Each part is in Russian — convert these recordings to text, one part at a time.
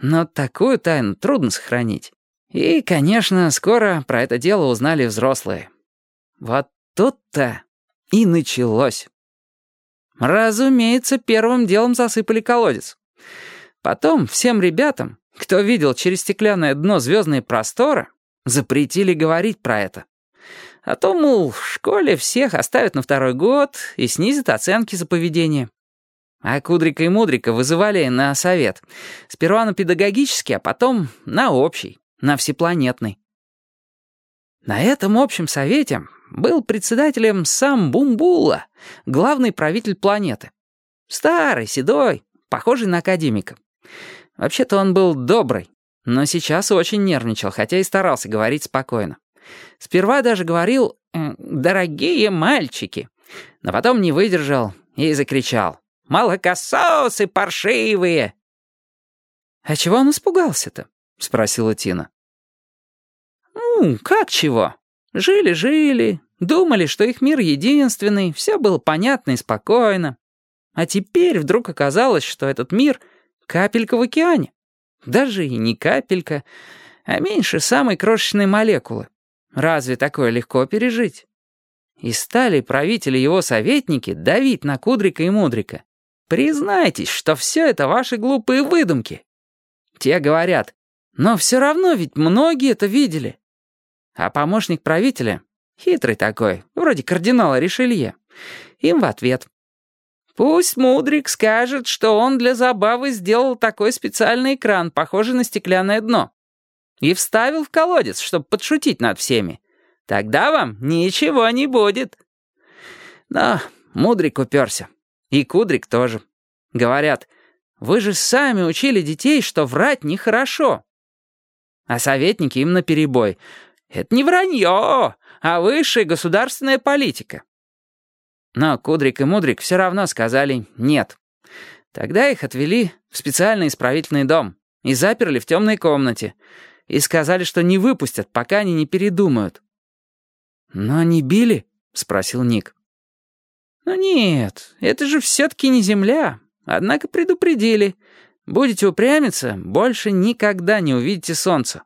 Но такую тайну трудно сохранить. И, конечно, скоро про это дело узнали взрослые. Вот тут-то и началось. Разумеется, первым делом засыпали колодец. Потом всем ребятам, кто видел через стеклянное дно звездные просторы, запретили говорить про это. А то, мол, в школе всех оставят на второй год и снизят оценки за поведение. А Кудрика и Мудрика вызывали на совет. Сперва на педагогический, а потом на общий, на всепланетный. На этом общем совете был председателем сам Бумбула, главный правитель планеты. Старый, седой, похожий на академика. Вообще-то он был добрый, но сейчас очень нервничал, хотя и старался говорить спокойно. Сперва даже говорил «дорогие мальчики», но потом не выдержал и закричал «молокососы паршивые». «А чего он испугался-то?» — спросила Тина. «Ну, как чего? Жили-жили, думали, что их мир единственный, все было понятно и спокойно. А теперь вдруг оказалось, что этот мир — капелька в океане. Даже и не капелька, а меньше самой крошечной молекулы. Разве такое легко пережить? И стали правители его советники давить на Кудрика и Мудрика. Признайтесь, что все это ваши глупые выдумки. Те говорят, но все равно ведь многие это видели. А помощник правителя, хитрый такой, вроде кардинала Ришелье, им в ответ. Пусть Мудрик скажет, что он для забавы сделал такой специальный экран, похожий на стеклянное дно и вставил в колодец, чтобы подшутить над всеми. Тогда вам ничего не будет. Но Мудрик уперся. И Кудрик тоже. Говорят, вы же сами учили детей, что врать нехорошо. А советники им наперебой. Это не вранье, а высшая государственная политика. Но Кудрик и Мудрик все равно сказали «нет». Тогда их отвели в специальный исправительный дом и заперли в темной комнате, и сказали, что не выпустят, пока они не передумают». «Но они били?» — спросил Ник. «Ну нет, это же все-таки не земля. Однако предупредили. Будете упрямиться, больше никогда не увидите солнца».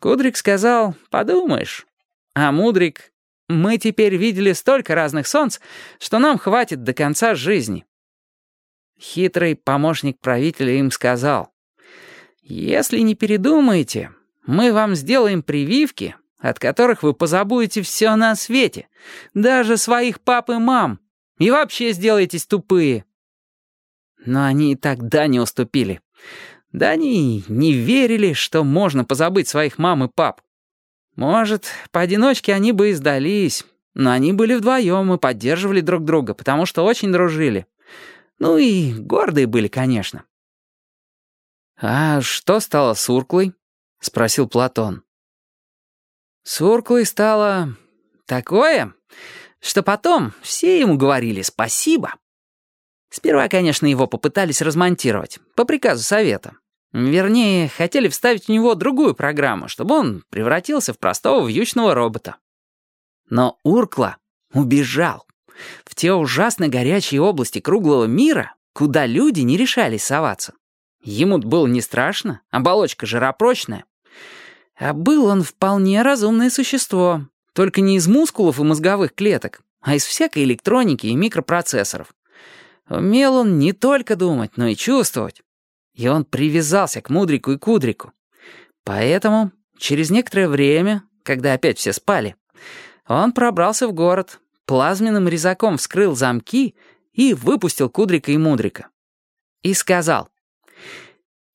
Кудрик сказал, «Подумаешь». А Мудрик, «Мы теперь видели столько разных солнц, что нам хватит до конца жизни». Хитрый помощник правителя им сказал, если не передумаете, мы вам сделаем прививки, от которых вы позабудете все на свете, даже своих пап и мам, и вообще сделаетесь тупые». Но они и тогда не уступили. Да они не верили, что можно позабыть своих мам и пап. Может, поодиночке они бы и сдались, но они были вдвоем и поддерживали друг друга, потому что очень дружили. Ну и гордые были, конечно. «А что стало с Урклой?» — спросил Платон. С Урклой стало такое, что потом все ему говорили спасибо. Сперва, конечно, его попытались размонтировать, по приказу совета. Вернее, хотели вставить в него другую программу, чтобы он превратился в простого вьючного робота. Но Уркла убежал в те ужасно горячие области круглого мира, куда люди не решались соваться. Ему было не страшно, оболочка жиропрочная. А был он вполне разумное существо, только не из мускулов и мозговых клеток, а из всякой электроники и микропроцессоров. Умел он не только думать, но и чувствовать. И он привязался к Мудрику и Кудрику. Поэтому через некоторое время, когда опять все спали, он пробрался в город, плазменным резаком вскрыл замки и выпустил Кудрика и Мудрика. И сказал —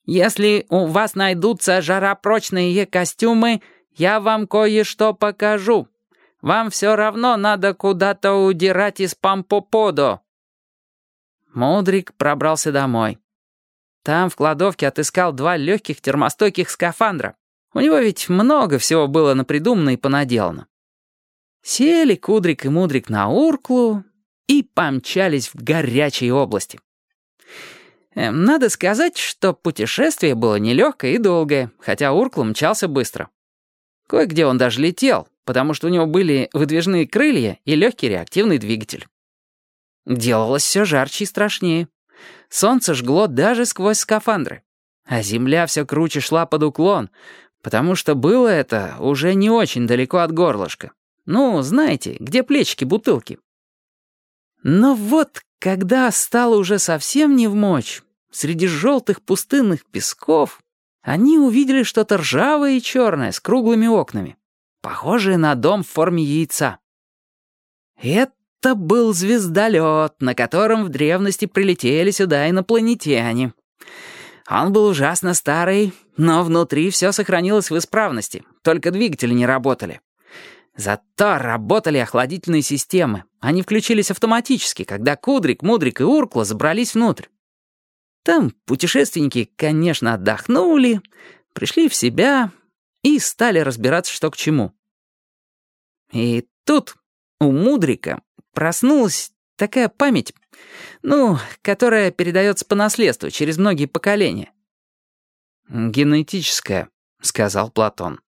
если у вас найдутся жаропрочные костюмы, я вам кое-что покажу. Вам все равно надо куда-то удирать из Пампоподо». Мудрик пробрался домой. Там в кладовке отыскал два легких термостойких скафандра. У него ведь много всего было напридумано и понаделано. Сели Кудрик и Мудрик на Урклу и помчались в горячие области. Эм, надо сказать, что путешествие было нелегкое и долгое, хотя Уркл мчался быстро. Кое-где он даже летел, потому что у него были выдвижные крылья и легкий реактивный двигатель. Делалось все жарче и страшнее. Солнце жгло даже сквозь скафандры. а земля все круче шла под уклон, потому что было это уже не очень далеко от горлышка. Ну, знаете, где плечики бутылки. Но вот, когда стало уже совсем не в мочь, среди желтых пустынных песков, они увидели что-то ржавое и черное с круглыми окнами, похожее на дом в форме яйца. Это был звездолет, на котором в древности прилетели сюда инопланетяне. Он был ужасно старый, но внутри все сохранилось в исправности, только двигатели не работали. Зато работали охладительные системы. Они включились автоматически, когда Кудрик, Мудрик и Уркла забрались внутрь. Там путешественники, конечно, отдохнули, пришли в себя и стали разбираться, что к чему. И тут у Мудрика проснулась такая память, ну, которая передается по наследству через многие поколения. «Генетическая», — сказал Платон.